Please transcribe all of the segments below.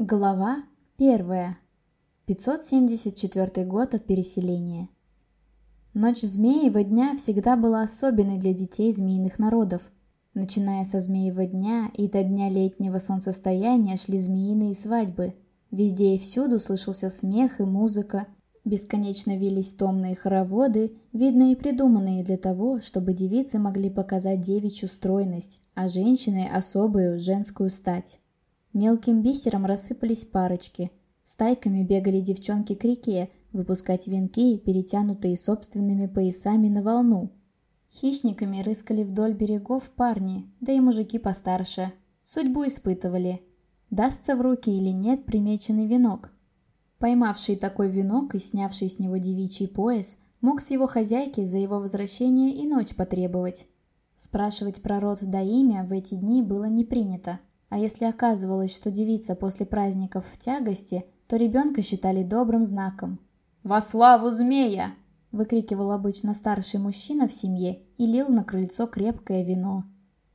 Глава 1. 574 год от переселения. Ночь Змеева дня всегда была особенной для детей змеиных народов. Начиная со Змеева дня и до дня летнего солнцестояния шли змеиные свадьбы. Везде и всюду слышался смех и музыка. Бесконечно вились томные хороводы, видно и придуманные для того, чтобы девицы могли показать девичью стройность, а женщины – особую женскую стать. Мелким бисером рассыпались парочки. Стайками бегали девчонки к реке, выпускать венки, перетянутые собственными поясами на волну. Хищниками рыскали вдоль берегов парни, да и мужики постарше. Судьбу испытывали. Дастся в руки или нет примеченный венок. Поймавший такой венок и снявший с него девичий пояс, мог с его хозяйки за его возвращение и ночь потребовать. Спрашивать про род да имя в эти дни было не принято. А если оказывалось, что девица после праздников в тягости, то ребенка считали добрым знаком. «Во славу змея!» – выкрикивал обычно старший мужчина в семье и лил на крыльцо крепкое вино.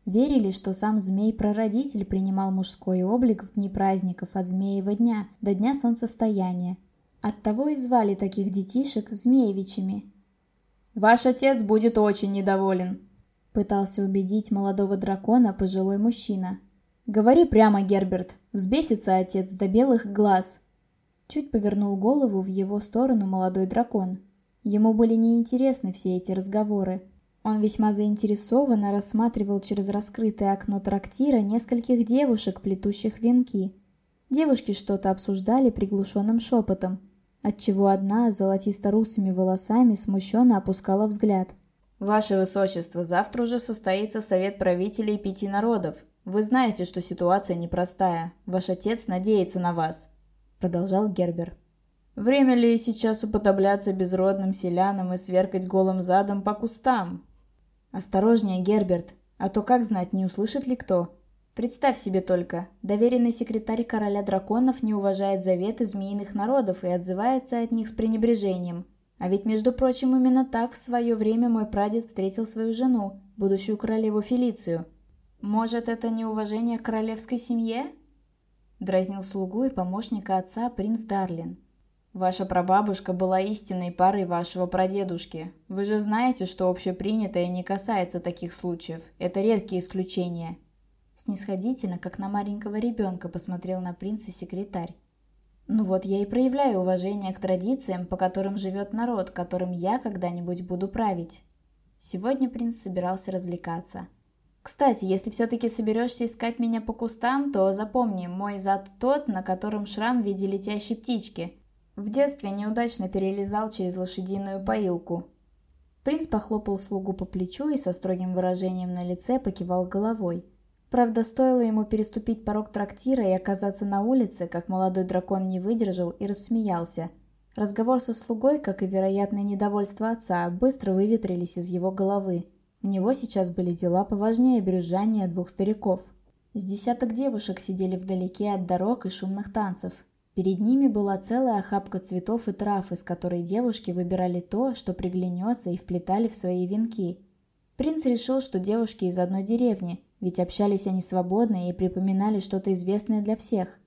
Верили, что сам змей-прародитель принимал мужской облик в дни праздников от Змеева дня до дня солнцестояния. Оттого и звали таких детишек Змеевичами. «Ваш отец будет очень недоволен», – пытался убедить молодого дракона пожилой мужчина – «Говори прямо, Герберт. Взбесится отец до белых глаз». Чуть повернул голову в его сторону молодой дракон. Ему были неинтересны все эти разговоры. Он весьма заинтересованно рассматривал через раскрытое окно трактира нескольких девушек, плетущих венки. Девушки что-то обсуждали приглушенным шепотом, отчего одна с золотисто-русыми волосами смущенно опускала взгляд. «Ваше Высочество, завтра уже состоится совет правителей пяти народов. «Вы знаете, что ситуация непростая. Ваш отец надеется на вас», — продолжал Гербер. «Время ли сейчас уподобляться безродным селянам и сверкать голым задом по кустам?» «Осторожнее, Герберт, а то как знать, не услышит ли кто?» Представь себе только, доверенный секретарь короля драконов не уважает заветы змеиных народов и отзывается от них с пренебрежением. А ведь, между прочим, именно так в свое время мой прадед встретил свою жену, будущую королеву Фелицию. «Может, это неуважение к королевской семье?» Дразнил слугу и помощника отца принц Дарлин. «Ваша прабабушка была истинной парой вашего прадедушки. Вы же знаете, что общепринятое не касается таких случаев. Это редкие исключения». Снисходительно, как на маленького ребенка, посмотрел на принца секретарь. «Ну вот я и проявляю уважение к традициям, по которым живет народ, которым я когда-нибудь буду править». Сегодня принц собирался развлекаться – кстати, если все-таки соберешься искать меня по кустам, то запомни, мой зад тот, на котором шрам в виде летящей птички. В детстве неудачно перелезал через лошадиную поилку. Принц похлопал слугу по плечу и со строгим выражением на лице покивал головой. Правда, стоило ему переступить порог трактира и оказаться на улице, как молодой дракон не выдержал и рассмеялся. Разговор со слугой, как и вероятное недовольство отца, быстро выветрились из его головы. У него сейчас были дела поважнее брюзжания двух стариков. С десяток девушек сидели вдалеке от дорог и шумных танцев. Перед ними была целая охапка цветов и трав, из которой девушки выбирали то, что приглянется, и вплетали в свои венки. Принц решил, что девушки из одной деревни, ведь общались они свободно и припоминали что-то известное для всех.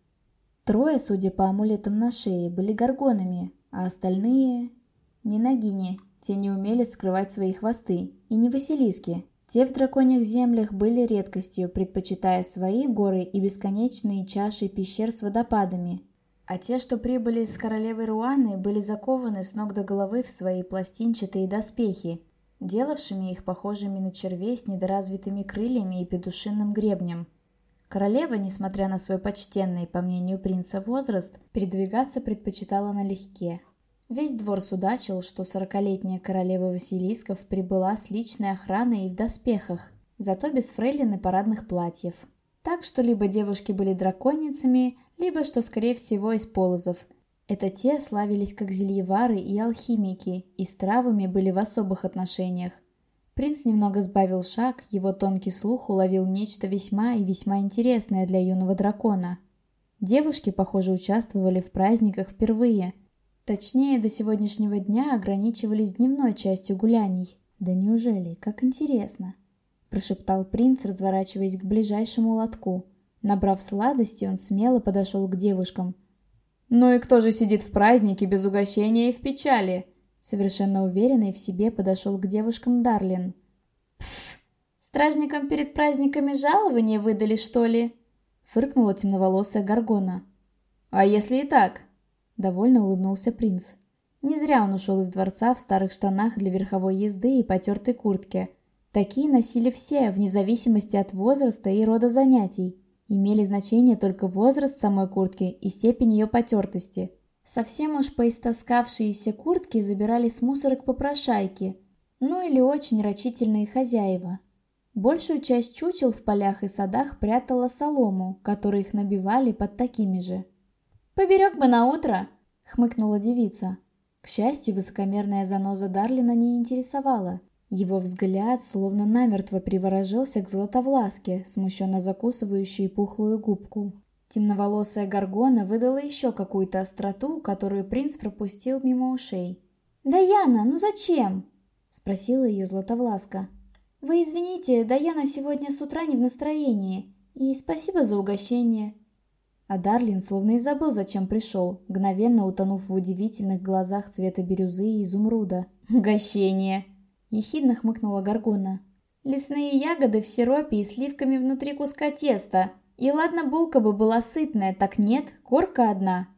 Трое, судя по амулетам на шее, были горгонами, а остальные – не ногини, те не умели скрывать свои хвосты, и не Василиски. Те в драконьих землях были редкостью, предпочитая свои горы и бесконечные чаши пещер с водопадами. А те, что прибыли с королевы Руаны, были закованы с ног до головы в свои пластинчатые доспехи, делавшими их похожими на червей с недоразвитыми крыльями и петушиным гребнем. Королева, несмотря на свой почтенный, по мнению принца, возраст, передвигаться предпочитала налегке, Весь двор судачил, что сорокалетняя королева Василисков прибыла с личной охраной и в доспехах, зато без фрейлин и парадных платьев. Так что либо девушки были драконицами, либо, что скорее всего, из полозов. Это те славились как зельевары и алхимики, и с травами были в особых отношениях. Принц немного сбавил шаг, его тонкий слух уловил нечто весьма и весьма интересное для юного дракона. Девушки, похоже, участвовали в праздниках впервые – Точнее, до сегодняшнего дня ограничивались дневной частью гуляний. «Да неужели? Как интересно!» – прошептал принц, разворачиваясь к ближайшему лотку. Набрав сладости, он смело подошел к девушкам. «Ну и кто же сидит в празднике без угощения и в печали?» Совершенно уверенный в себе подошел к девушкам Дарлин. «Пф, стражникам перед праздниками жалование выдали, что ли?» Фыркнула темноволосая Гаргона. «А если и так?» Довольно улыбнулся принц. Не зря он ушел из дворца в старых штанах для верховой езды и потертой куртке. Такие носили все, вне зависимости от возраста и рода занятий. Имели значение только возраст самой куртки и степень ее потертости. Совсем уж поистоскавшиеся куртки забирали с мусорок попрошайки, ну или очень рачительные хозяева. Большую часть чучел в полях и садах прятала солому, которую их набивали под такими же. «Поберег бы на утро!» — хмыкнула девица. К счастью, высокомерная заноза Дарлина не интересовала. Его взгляд словно намертво приворожился к златовласке, смущенно закусывающей пухлую губку. Темноволосая горгона выдала еще какую-то остроту, которую принц пропустил мимо ушей. «Даяна, ну зачем?» — спросила ее Златовласка. «Вы извините, Даяна сегодня с утра не в настроении, и спасибо за угощение». А Дарлин словно и забыл, зачем пришел, мгновенно утонув в удивительных глазах цвета бирюзы и изумруда. «Угощение!» — ехидно хмыкнула Горгона. «Лесные ягоды в сиропе и сливками внутри куска теста. И ладно, булка бы была сытная, так нет, корка одна».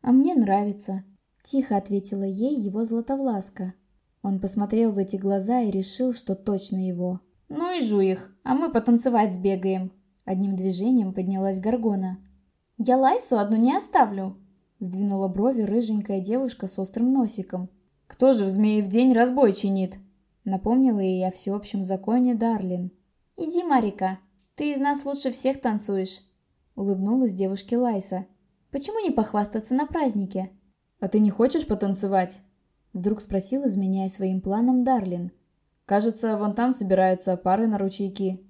«А мне нравится», — тихо ответила ей его Златовласка. Он посмотрел в эти глаза и решил, что точно его. «Ну и жу их, а мы потанцевать сбегаем». Одним движением поднялась Горгона. «Я Лайсу одну не оставлю», — сдвинула брови рыженькая девушка с острым носиком. «Кто же в змеи в день разбой чинит?» Напомнила ей о всеобщем законе Дарлин. «Иди, Марика, ты из нас лучше всех танцуешь», — улыбнулась девушке Лайса. «Почему не похвастаться на празднике?» «А ты не хочешь потанцевать?» Вдруг спросил, изменяя своим планам Дарлин. «Кажется, вон там собираются пары на ручейки».